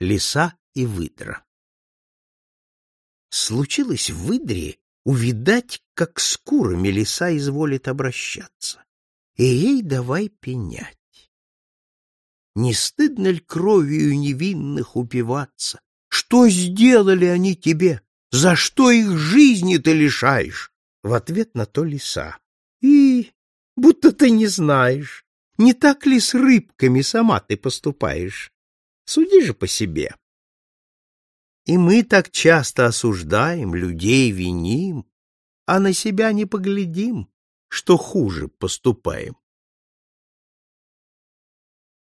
Лиса и выдра. Случилось в выдре увидать, как с курами лиса изволит обращаться, и ей давай пенять. Не стыдно ли кровью невинных упиваться? Что сделали они тебе? За что их жизни ты лишаешь? В ответ на то лиса. И будто ты не знаешь, не так ли с рыбками сама ты поступаешь? Суди же по себе. И мы так часто осуждаем, людей виним, а на себя не поглядим, что хуже поступаем.